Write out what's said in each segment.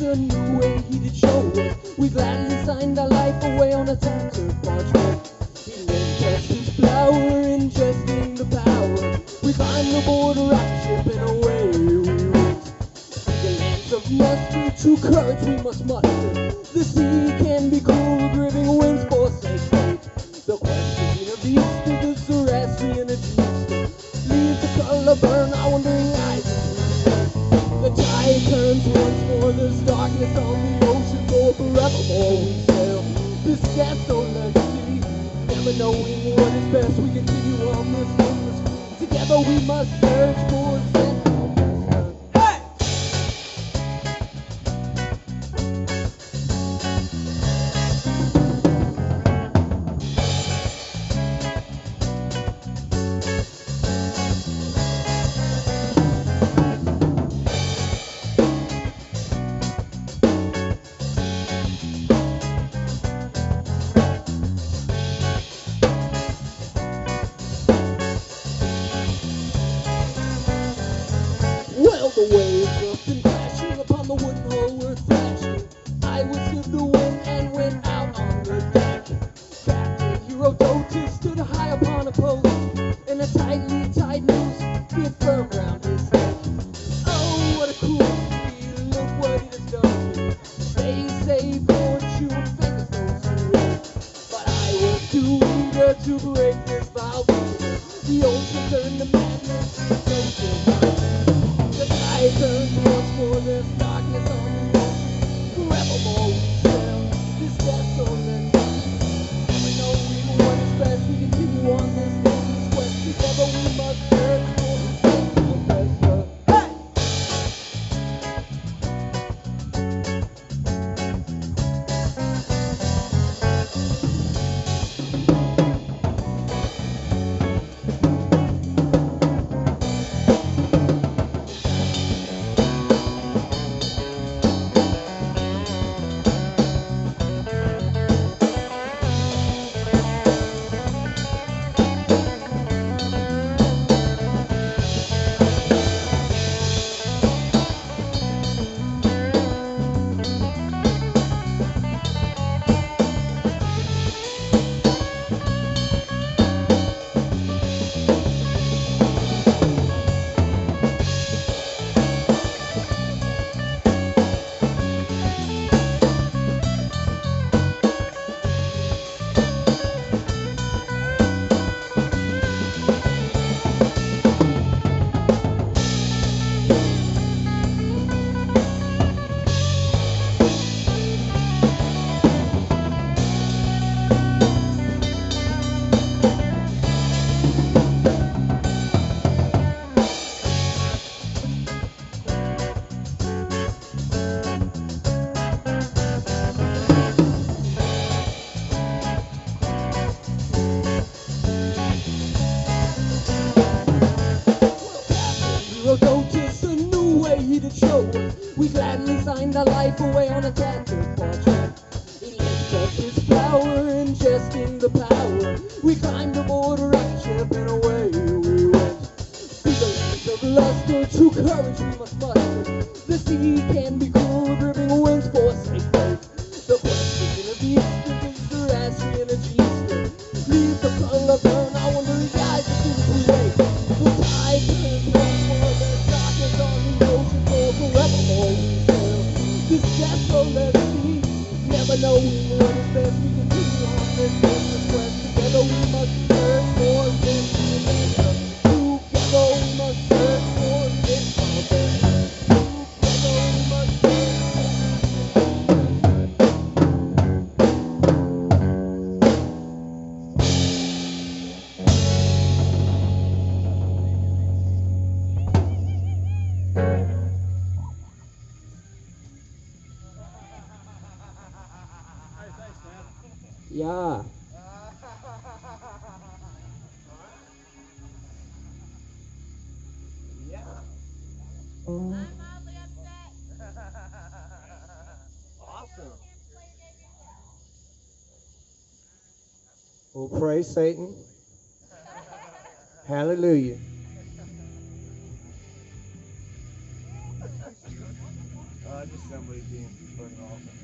a new way to show it We gladly signed our life away on a tax of parchment. It was just his flower, ingesting the power. We climbed the border rock ship and away we went. The lands of mustard, true courage we must muster. The sea can be cruel, driving winds. On the ocean floor, forevermore we sail. This sea, never knowing what is best, we continue on this endless. Together we must search for I withstood the wind and went out on the deck. Captain Herodotus stood high upon a post, and a tightly tied noose fit firm round his neck. Oh, what a cool sea, look what it has done. They say fortune favors those who but I was too eager to break this vow. The ocean turned to madness, We gladly signed our life away on a tattered parchment. He lifted up his flower, ingesting the power. We climbed aboard a rocket ship and away we went. See the lands of luster, true courage we must muster. The sea can Yeah. Well, praise Satan. Hallelujah. Uh, just somebody being fucking awesome.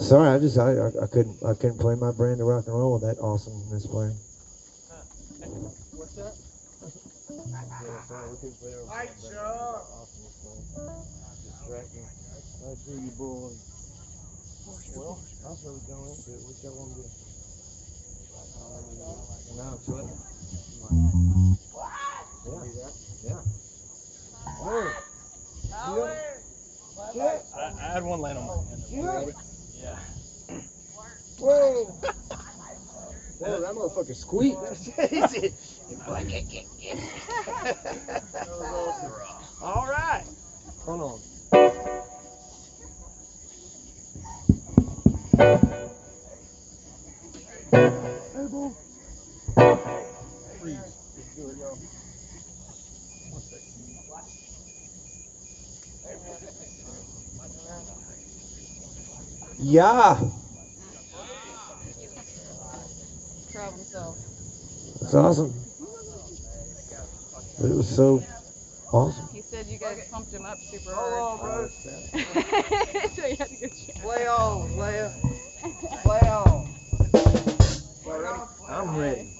Sorry, I just I, I, I couldn't I couldn't play my brand of rock and roll with that awesomeness playing. What's that? I see you boys. Well, was really going into it. What y'all want to do? Uh, now sweating. Yeah. Yeah. Whoa. Shit. I, I had one land on my hand. Shit. Yeah. Whoa. Whoa, that motherfucker squeaked. All right. Hold on. Hey, boo. Freeze. Let's it. Yeah. Proud of himself. It's awesome. But it was so awesome. He said you guys pumped him up super hard. on, bro. so he had to go check. Play on, Leia. Play on. I'm ready.